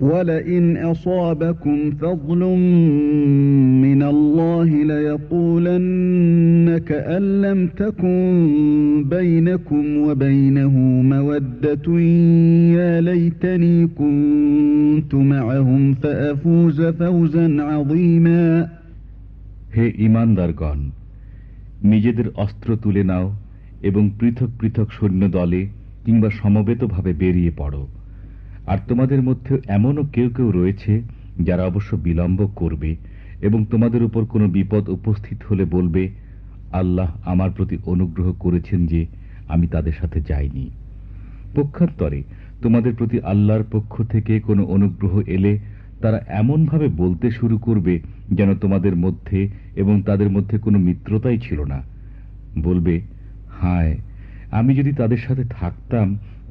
ولئن أصابكم فضل من الله ليقولن كأن لم تكن بينكم وبينه مودة يا ليتني كنت معهم فأفوز فوزا عظيما হে ইমানদারগণ নিজেদের অস্ত্র তুলে নাও এবং পৃথক পৃথক সৈন্য দলে কিংবা সমবেতভাবে বেরিয়ে পড়ো আর তোমাদের মধ্যে এমনও কেউ কেউ রয়েছে যারা অবশ্য বিলম্ব করবে এবং তোমাদের উপর কোনো বিপদ উপস্থিত হলে বলবে, আল্লাহ আমার প্রতি অনুগ্রহ করেছেন যে আমি তাদের সাথে যাইনি। পক্ষান্তরে তোমাদের প্রতি আল্লাহর পক্ষ থেকে কোনো অনুগ্রহ এলে তারা এমনভাবে বলতে শুরু করবে যেন তোমাদের মধ্যে এবং তাদের মধ্যে কোনো মিত্রতাই ছিল না। বলবে, হায়, আমি যদি তাদের সাথে থাকতাম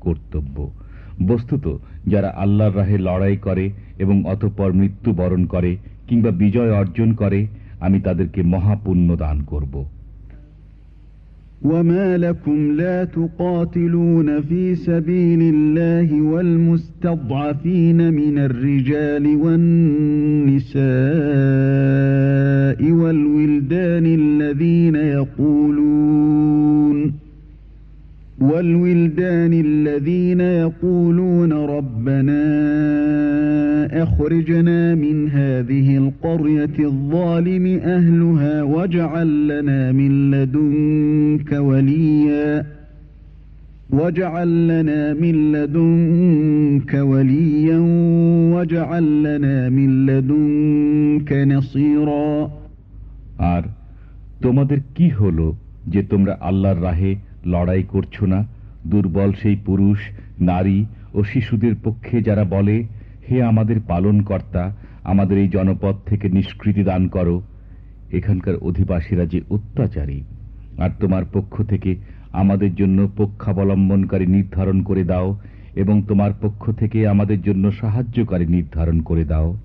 কর্তব্য বস্তুত যারা আল্লাহর রাহে লড়াই করে এবং অতঃপর মৃত্যুবরণ করে কিংবা বিজয় অর্জন করে আমি তাদেরকে মহাপুণ্য দান করব وما لكم لا تقاتلون في سبيل الله والمستضعفين من الرجال والنساء والولدان الذين يقولون والولدان الذين يقولون ربنا أخرجنا من هذه القرية الظالم أهلها واجعل لنا من لدنك وليا واجعل لنا من لدنك وليا واجعل لنا من لدنك نصيرا আর তোমাদের কি হলো যে তোমরা আল্লাহর রাহে লড়াই করছ না? দুর্বল সেই পুরুষ, নারী ও শিশুদের পক্ষে যারা বলে, হে আমাদের পালন কর্তা আমাদের এই জনপদ থেকে নিষ্কৃতি দান করো। এখানকার অধিবাসীরা যে অত্যাচারী, আর তোমার পক্ষ থেকে আমাদের জন্য পক্ষাবলম্বনকারী নির্ধারণ করে দাও এবং তোমার পক্ষ থেকে আমাদের জন্য সাহায্যকারী নির্ধারণ করে দাও।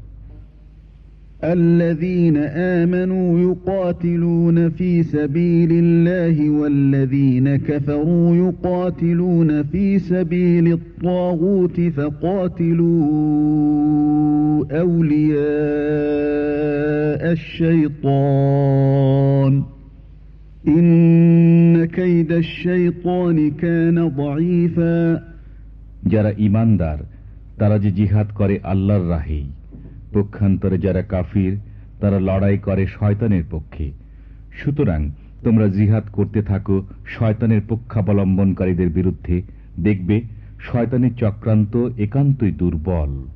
الذين آمنوا يقاتلون في سبيل الله والذين كفروا يقاتلون في سبيل الطاغوت فقاتلوا أولياء الشيطان إن كيد الشيطان كان ضعيفا যারা ইমানদার তারা যে জিহাদ করে আল্লাহর রাহেই পক্ষান্তরে যারা কাফির, তারা লড়াই করে শয়তানের পক্ষে। সুতরাং তোমরা জিহাদ করতে থাকো শয়তানের পক্ষাবলম্বনকারীদের বিরুদ্ধে। দেখবে, শয়তানের চক্রান্ত একান্তই দুর্বল।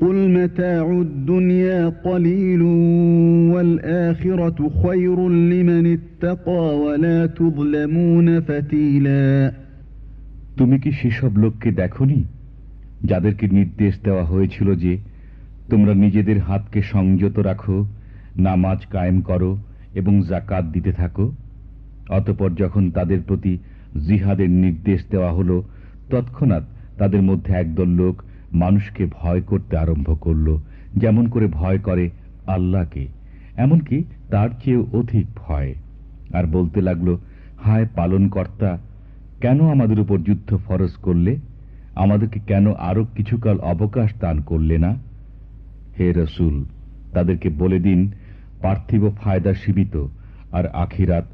قل متاع الدنيا قليل والآخرة خير لمن اتقى ولا تظلمون فتيلا তুমি কি সেসব লোককে দেখনি যাদেরকে নির্দেশ দেওয়া হয়েছিল যে তোমরা নিজেদের হাতকে সংযত রাখো নামাজ কায়েম করো এবং জাকাত দিতে থাকো অতপর যখন তাদের প্রতি জিহাদের নির্দেশ দেওয়া হলো তৎক্ষণাৎ তাদের মধ্যে একদল লোক মানুষকে ভয় করতে আরম্ভ করল, যেমন করে ভয় করে আল্লাহকে, এমনকি তার চেয়েও অধিক ভয়। আর বলতে লাগল, হায় পালন কর্তা কেন আমাদের উপর যুদ্ধ ফরজ করলে? আমাদেরকে কেন আরও কিছুকাল অবকাশ দান করলে না? হে রসুল, তাদেরকে বলে দিন, পার্থিব ফায়দা সীমিত, আর আখিরাত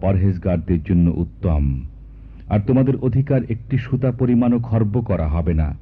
পরহেজগারদের জন্য উত্তম। আর তোমাদের অধিকার একটি সুতা পরিমাণও খর্ব করা হবে না।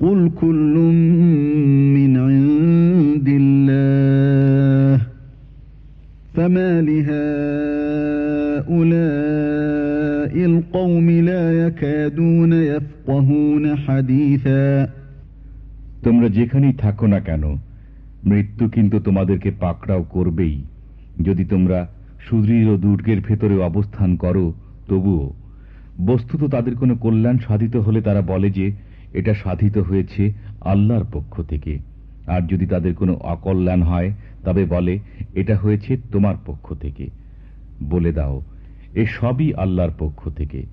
قل كل من عند الله فما لهؤلاء القوم لا يكادون يفقهون حديثا তোমরা যেখানেই থাকো না কেন মৃত্যু কিন্তু তোমাদেরকে পাকড়াও করবেই যদি তোমরা সুদৃঢ় দুর্গের ভেতরে অবস্থান করো তবুও বস্তুত তাদের কোনো কল্যাণ সাধিত হলে তারা বলে যে এটা সাধিত হয়েছে আল্লাহর পক্ষ থেকে। আর যদি তাদের কোনো অকল্যাণ হয়, তবে বলে, এটা হয়েছে তোমার পক্ষ থেকে। বলে দাও, এ সবই আল্লাহর পক্ষ থেকে।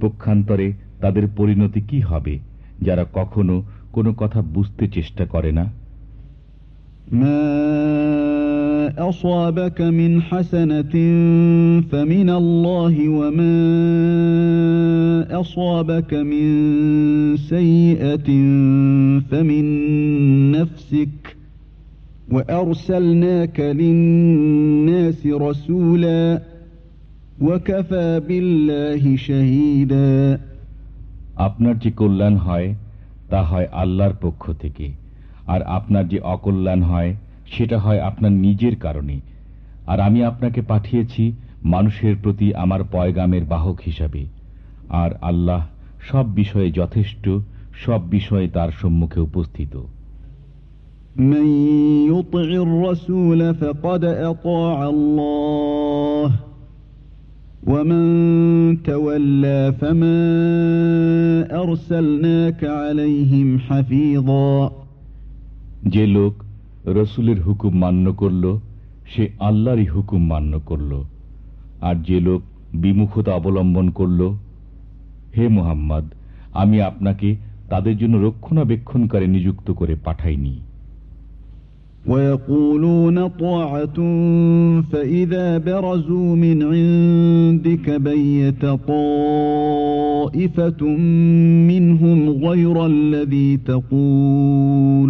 পক্ষান্তরে তাদের পরিণতি কি হবে, যারা কখনো কোনো কথা বুঝতে চেষ্টা করে না? أصابك من حسنة فمن الله وما أصابك من سيئة فمن نفسك وأرسلناك للناس رسولا وكفى بالله شهيدا আপনার যে কল্যাণ হয় তা হয় আল্লাহর পক্ষ থেকে আর আপনার যে অকল্যাণ হয় সেটা হয় আপনার নিজের কারণে আর আমি আপনাকে পাঠিয়েছি মানুষের প্রতি আমার পয়গামের বাহক হিসাবে আর আল্লাহ সব বিষয়ে যথেষ্ট সব বিষয়ে তার সম্মুখে উপস্থিত من يطع الرسول فقد أطاع الله ومن تولى فما أرسلناك عليهم حفيظا যে লোক রসুলের হুকুম মান্য করল সে আল্লাহরই হুকুম মান্য করল আর যে লোক বিমুখতা অবলম্বন করল হে মুহাম্মদ আমি আপনাকে তাদের জন্য রক্ষণাবেক্ষণকারী নিযুক্ত করে পাঠাইনি ويقولون طاعة فإذا برزوا من عندك بيت طائفة منهم غير الذي تقول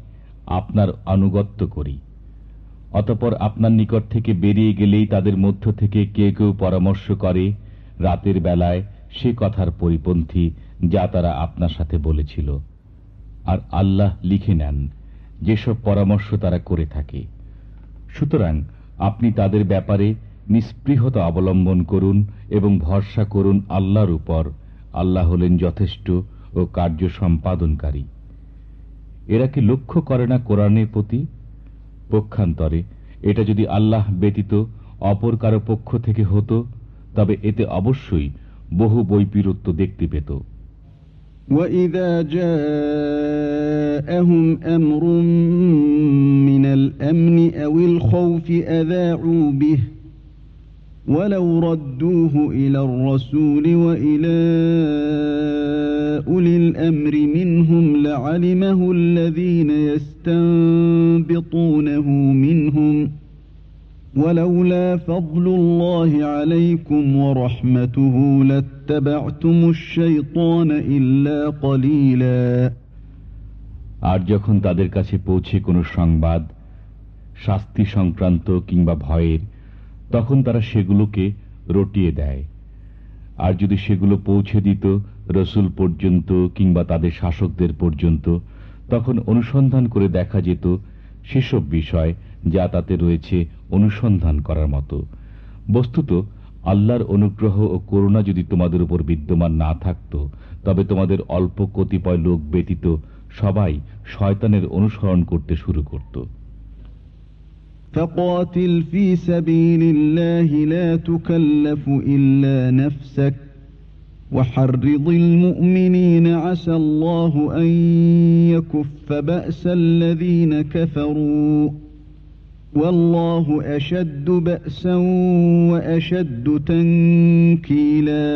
আপনার আনুগত্য করি। অতপর আপনার নিকট থেকে বেরিয়ে গেলেই তাদের মধ্য থেকে কে কেউ পরামর্শ করে, রাতের বেলায় সে কথার পরিপন্থী যা তারা আপনার সাথে বলেছিল। আর আল্লাহ লিখে নেন, যেসব পরামর্শ তারা করে থাকে। সুতরাং আপনি তাদের ব্যাপারে নিস্পৃহতা অবলম্বন করুন এবং ভরসা করুন আল্লাহর উপর। আল্লাহ হলেন যথেষ্ট ও কার্য সম্পাদনকারী। এরা কি লক্ষ্য করে না কোরআনের প্রতি পক্ষান্তরে এটা যদি আল্লাহ ব্যতীত অপর কারো পক্ষ থেকে হতো তবে এতে অবশ্যই বহু বৈপিরত্ব দেখতে পেত وإذا جاءهم أمر من الأمن أو الخوف أذاعوا به ولو ردوه إلى الرسول وإلى أولي الأمر منهم لعلمه الذين يستنبطونه منهم ولولا فضل الله عليكم ورحمته لاتبعتم الشيطان إلا قليلا আর যখন তাদের কাছে পৌঁছে কোনো সংবাদ শাস্তি সংক্রান্ত কিংবা ভয়ের তখন তারা সেগুলোকে রটিয়ে দেয়। আর যদি সেগুলো পৌঁছে দিত রসুল পর্যন্ত কিংবা তাদের শাসকদের পর্যন্ত, তখন অনুসন্ধান করে দেখা যেত সেসব বিষয় যা তাতে রয়েছে অনুসন্ধান করার মতো। বস্তুত, আল্লাহর অনুগ্রহ ও করুণা যদি তোমাদের উপর বিদ্যমান না থাকত, তবে তোমাদের অল্প কতিপয় লোক ব্যতীত সবাই শয়তানের অনুসরণ করতে শুরু করত। فقاتل في سبيل الله لا تكلف إلا نفسك وحرض المؤمنين عسى الله أن يكف بأس الذين كفروا والله أشد بأسا وأشد تنكيلا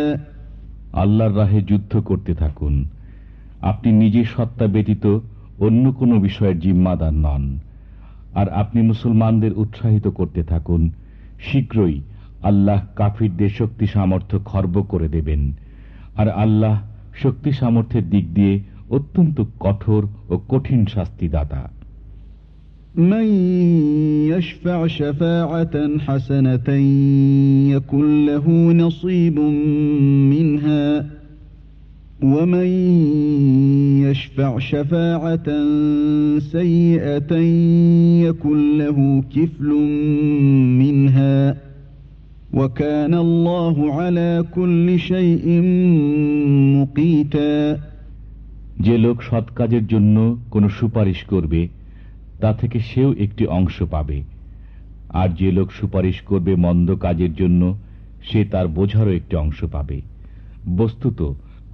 আল্লাহর রাহে যুদ্ধ করতে থাকুন আপনি নিজে সত্তা ব্যতীত অন্য কোনো বিষয়ের জিম্মাদার নন আর আপনি মুসলমানদের উৎসাহিত করতে থাকুন শীঘ্রই আল্লাহ কাফিরদের শক্তি সামর্থ্য খর্ব করে দেবেন আর আল্লাহ শক্তি সামর্থ্যের দিক দিয়ে অত্যন্ত কঠোর ও কঠিন শাস্তিদাতা من يشفع شفاعة حسنة يكن له نصيب منها ومن يشفع شفاعة سيئة يكن له كفل منها وكان الله على كل شيء مقيتا যে লোক সৎ কাজের জন্য কোনো সুপারিশ করবে তা থেকে সেও একটি অংশ পাবে আর যে লোক সুপারিশ করবে মন্দ কাজের জন্য সে তার বোঝারও একটি অংশ পাবে বস্তুত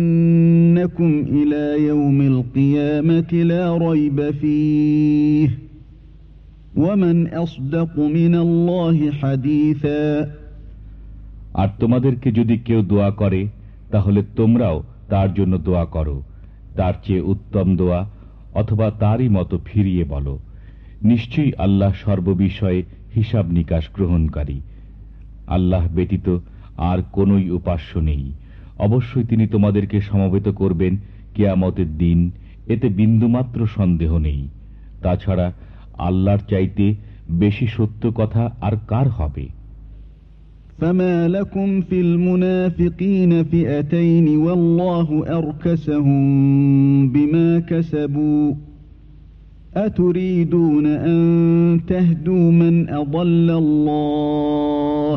ليجمعنكم إلى يوم القيامة لا ريب فيه ومن أصدق من الله حديثا আর তোমাদেরকে যদি কেউ দোয়া করে তাহলে তোমরাও তার জন্য দোয়া করো তার চেয়ে উত্তম দোয়া অথবা তারই মতো ফিরিয়ে বলো নিশ্চয়ই আল্লাহ সর্ববিষয়ে হিসাব নিকাশ গ্রহণকারী আল্লাহ ব্যতীত আর কোনই উপাস্য নেই অবশ্যই তিনি তোমাদেরকে সমবেত করবেন কেয়ামতের দিন এতে বিন্দুমাত্র সন্দেহ নেই তাছাড়া আল্লাহর চাইতে বেশি সত্য কথা আর কার হবে فما لكم في المنافقين فئتين والله أركسهم بما كسبوا أتريدون أن تهدوا من أضل الله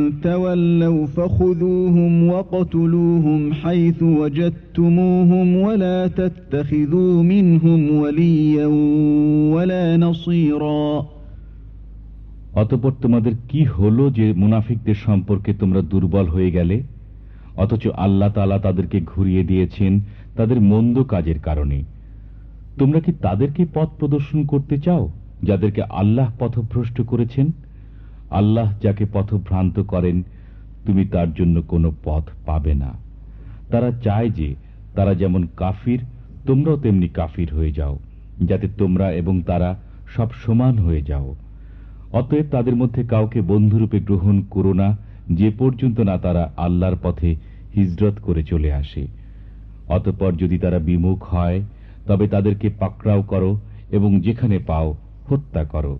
تولوا فخذوهم وقتلوهم حيث وجدتموهم ولا تتخذوا منهم وليا ولا نصيرا অতপর তোমাদের কি হলো যে মুনাফিকদের সম্পর্কে তোমরা দুর্বল হয়ে গেলে অথচ আল্লাহ তালা তাদেরকে ঘুরিয়ে দিয়েছেন তাদের মন্দ কাজের কারণে তোমরা কি তাদেরকে পথ প্রদর্শন করতে চাও যাদেরকে আল্লাহ পথভ্রষ্ট করেছেন আল্লাহ যাকে পথভ্রান্ত করেন, তুমি তার জন্য কোনো পথ পাবে না। তারা চায় যে তারা যেমন কাফির, তোমরাও তেমনি কাফির হয়ে যাও, যাতে তোমরা এবং তারা সব সমান হয়ে যাও। অতএব তাদের মধ্যে কাউকে বন্ধুরূপে গ্রহণ করো না, যে পর্যন্ত না তারা আল্লাহর পথে হিজরত করে চলে আসে। অতপর যদি তারা বিমুখ হয়, তবে তাদেরকে পাকড়াও করো এবং যেখানে পাও হত্যা করো।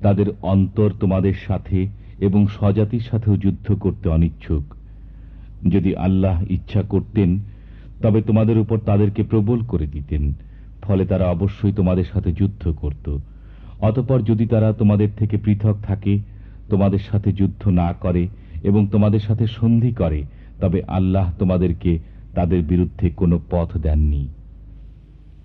তাদের অন্তর তোমাদের সাথে এবং স্বজাতির সাথেও যুদ্ধ করতে অনিচ্ছুক। যদি আল্লাহ ইচ্ছা করতেন, তবে তোমাদের উপর তাদেরকে প্রবল করে দিতেন, ফলে তারা অবশ্যই তোমাদের সাথে যুদ্ধ করত। অতপর যদি তারা তোমাদের থেকে পৃথক থাকে, তোমাদের সাথে যুদ্ধ না করে এবং তোমাদের সাথে সন্ধি করে, তবে আল্লাহ তোমাদেরকে তাদের বিরুদ্ধে কোনো পথ দেননি।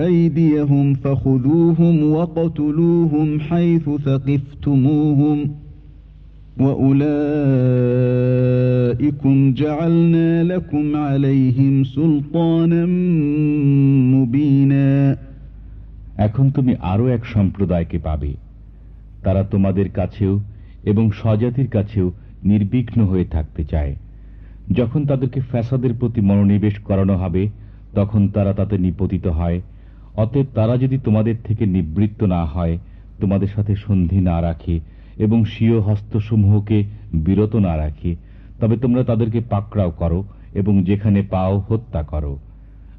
أيديهم فخذوهم وقتلوهم حيث ثقفتموهم وأولئكم جعلنا لكم عليهم سلطانا مبينا এখন তুমি আরও এক সম্প্রদায়কে পাবে তারা তোমাদের কাছেও এবং স্বজাতির কাছেও নির্বিঘ্ন হয়ে থাকতে চায় যখন তাদেরকে ফ্যাসাদের প্রতি মনোনিবেশ করানো হবে তখন তারা তাতে নিপতিত হয় অতএব তারা যদি তোমাদের থেকে নিবৃত্ত না হয় তোমাদের সাথে সন্ধি না রাখে এবং স্বীয় হস্তসমূহকে বিরত না রাখে তবে তোমরা তাদেরকে পাকড়াও করো এবং যেখানে পাও হত্যা করো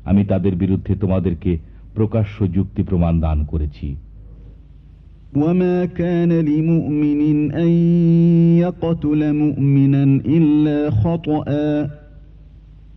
আমি তাদের বিরুদ্ধে তোমাদেরকে প্রকাশ্য যুক্তি প্রমাণ দান করেছি وما كان لمؤمن أن يقتل مؤمنا إلا خطأ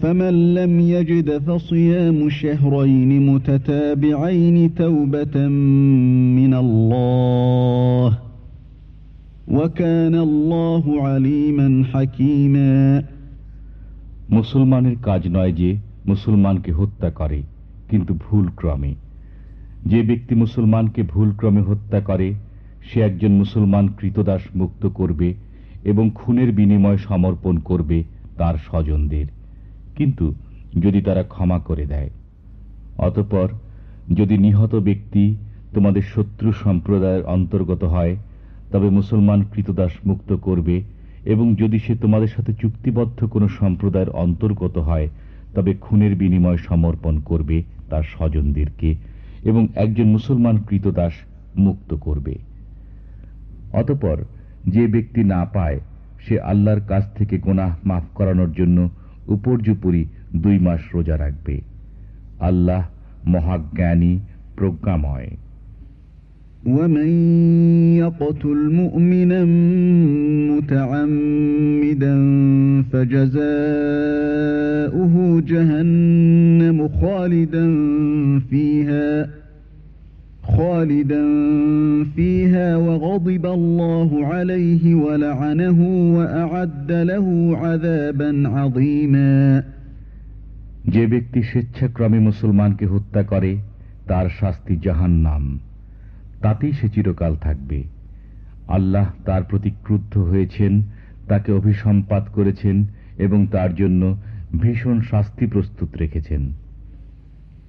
فمن لم يجد فصيام شهرين متتابعين توبة من الله মুসলমানের কাজ নয় যে মুসলমানকে হত্যা করে কিন্তু ভুল ক্রমে যে ব্যক্তি মুসলমানকে ভুল ক্রমে হত্যা করে সে একজন মুসলমান কৃতদাস মুক্ত করবে এবং খুনের বিনিময় সমর্পণ করবে তার স্বজনদের কিন্তু যদি তারা ক্ষমা করে দেয়। অতপর যদি নিহত ব্যক্তি তোমাদের শত্রু সম্প্রদায়ের অন্তর্গত হয়, তবে মুসলমান কৃতদাস মুক্ত করবে এবং যদি সে তোমাদের সাথে চুক্তিবদ্ধ কোনো সম্প্রদায়ের অন্তর্গত হয়, তবে খুনের বিনিময় সমর্পণ করবে তার স্বজনদেরকে এবং একজন মুসলমান কৃতদাস মুক্ত করবে। অতপর যে ব্যক্তি না পায়, সে আল্লাহর কাছ থেকে গোনাহ মাফ করানোর জন্য উপর্যুপরি দুই মাস রোজা রাখবে আল্লাহ মহাজ্ঞানী প্রজ্ঞাময় ومن يقتل مؤمنا متعمدا فجزاؤه جهنم خالدا فيها خالدا فيها وغضب الله عليه ولعنه وأعد له عذابا عظيما যে ব্যক্তি স্বেচ্ছাক্রমে মুসলমানকে হত্যা করে তার শাস্তি জাহান্নাম তাতেই সে চিরকাল থাকবে আল্লাহ তার প্রতি ক্রুদ্ধ হয়েছেন তাকে অভিসম্পাত করেছেন এবং তার জন্য ভীষণ শাস্তি প্রস্তুত রেখেছেন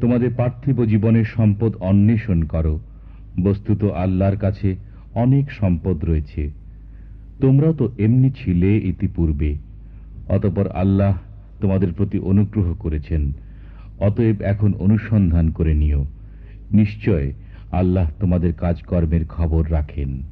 তোমাদের পার্থিব জীবনের সম্পদ অন্বেষণ করো। বস্তুত আল্লাহর কাছে অনেক সম্পদ রয়েছে। তোমরাও তো এমনি ছিলে ইতিপূর্বে, অতপর আল্লাহ তোমাদের প্রতি অনুগ্রহ করেছেন। অতএব এখন অনুসন্ধান করে নিও। নিশ্চয় আল্লাহ তোমাদের কাজকর্মের খবর রাখেন।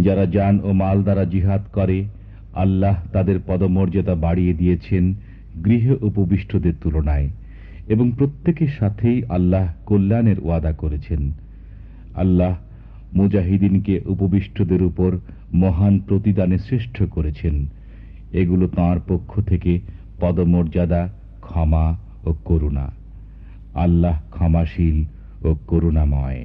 যারা যান ও মাল দ্বারা জিহাদ করে, আল্লাহ তাদের পদমর্যাদা বাড়িয়ে দিয়েছেন গৃহে উপবিষ্টদের তুলনায়, এবং প্রত্যেকের সাথেই আল্লাহ কল্যাণের ওয়াদা করেছেন। আল্লাহ মুজাহিদিনকে উপবিষ্টদের উপর মহান প্রতিদানে শ্রেষ্ঠ করেছেন। এগুলো তাঁর পক্ষ থেকে পদমর্যাদা, ক্ষমা ও করুণা। আল্লাহ ক্ষমাশীল ও করুণাময়।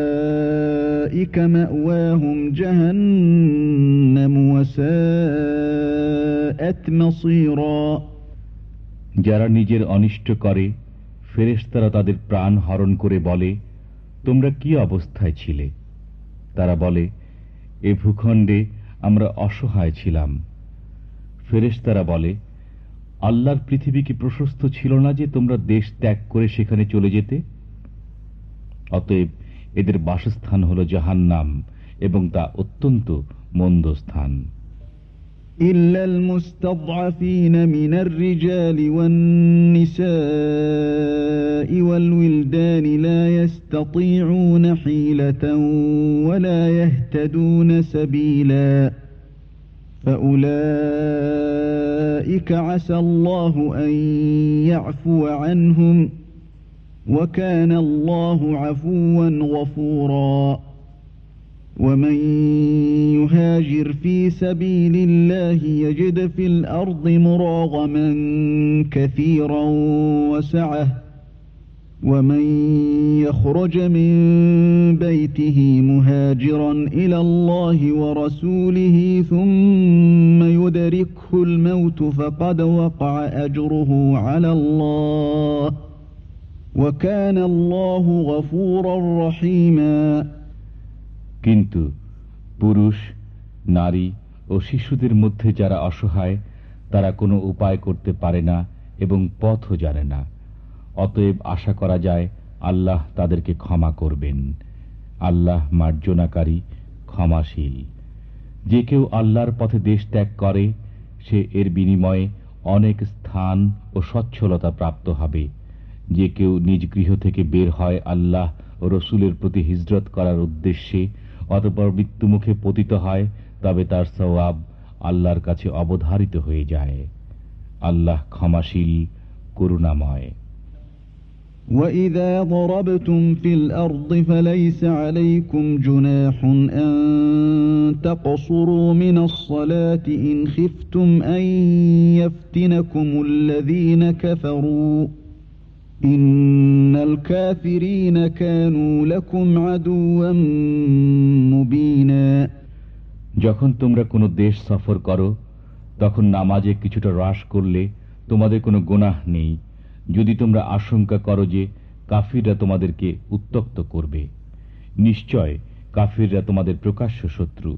فأولئك مأواهم جهنم وساءت مصيرا যারা নিজের অনিষ্ট করে ফেরেশতারা তাদের প্রাণ হরণ করে বলে তোমরা কি অবস্থায় ছিলে তারা বলে এ ভূখণ্ডে আমরা অসহায় ছিলাম ফেরেশতারা বলে আল্লাহর পৃথিবী কি প্রশস্ত ছিল না যে তোমরা দেশ ত্যাগ করে সেখানে চলে যেতে অতএব এদের বাসস্থান হল জাহান্নাম এবং তা অত্যন্ত মন্দ স্থান إلا المستضعفين من الرجال والنساء والولدان لا يستطيعون حيلة ولا يهتدون سبيلا فأولئك عسى الله أن يعفو عنهم وكان الله عفوا غفورا. ومن يهاجر في سبيل الله يجد في الأرض مراغما كثيرا وسعة. ومن يخرج من بيته مهاجرا إلى الله ورسوله ثم يدركه الموت فقد وقع أجره على الله. কিন্তু পুরুষ, নারী ও শিশুদের মধ্যে যারা অসহায়, তারা কোনো উপায় করতে পারে না এবং পথও জানে না। অতএব আশা করা যায়, আল্লাহ তাদেরকে ক্ষমা করবেন। আল্লাহ মার্জনাকারী, ক্ষমাশীল। যে কেউ আল্লাহর পথে দেশ ত্যাগ করে, সে এর বিনিময়ে অনেক স্থান ও সচ্ছলতা প্রাপ্ত হবে। যে কেউ নিজ গৃহ থেকে বের হয় আল্লাহ ও রসুলের প্রতি হিজরত করার উদ্দেশ্যে অতপর মৃত্যুমুখে পতিত হয় তবে তার সওয়াব আল্লাহর কাছে অবধারিত হয়ে যায় আল্লাহ ক্ষমাশীল করুণাময় وَإِذَا ضَرَبْتُمْ فِي الْأَرْضِ فَلَيْسَ عَلَيْكُمْ جُنَاحٌ أَن تَقْصُرُوا مِنَ الصَّلَاةِ إِنْ خِفْتُمْ أَن يَفْتِنَكُمُ الَّذِينَ كَفَرُوا যখন তোমরা কোনো দেশ সফর করো, তখন নামাজে কিছুটা হ্রাস করলে তোমাদের কোনো গোনাহ নেই। যদি তোমরা আশঙ্কা করো যে কাফিররা তোমাদেরকে উত্তক্ত করবে, নিশ্চয় কাফিররা তোমাদের প্রকাশ্য শত্রু।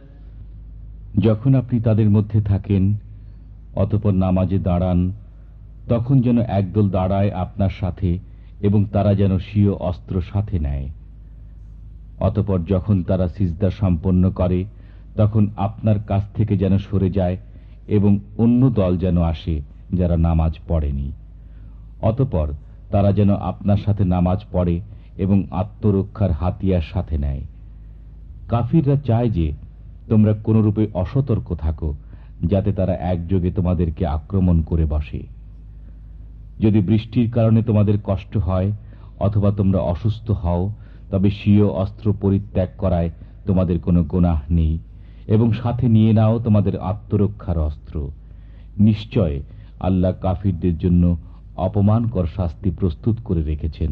যখন আপনি তাদের মধ্যে থাকেন, অতপর নামাজে দাঁড়ান, তখন যেন একদল দাঁড়ায় আপনার সাথে এবং তারা যেন স্বীয় অস্ত্র সাথে নেয়। অতপর যখন তারা সিজদা সম্পন্ন করে, তখন আপনার কাছ থেকে যেন সরে যায় এবং অন্য দল যেন আসে যারা নামাজ পড়েনি। অতপর তারা যেন আপনার সাথে নামাজ পড়ে এবং আত্মরক্ষার হাতিয়ার সাথে নেয়। কাফিররা চায় যে তোমরা কোনরূপে অসতর্ক থাকো, যাতে তারা একযোগে তোমাদেরকে আক্রমণ করে বসে। যদি বৃষ্টির কারণে তোমাদের কষ্ট হয়, অথবা তোমরা অসুস্থ হও, তবে স্বীয় অস্ত্র পরিত্যাগ করায় তোমাদের কোনো গোনাহ নেই, এবং সাথে নিয়ে নাও তোমাদের আত্মরক্ষার অস্ত্র। নিশ্চয় আল্লাহ কাফিরদের জন্য অপমানকর শাস্তি প্রস্তুত করে রেখেছেন।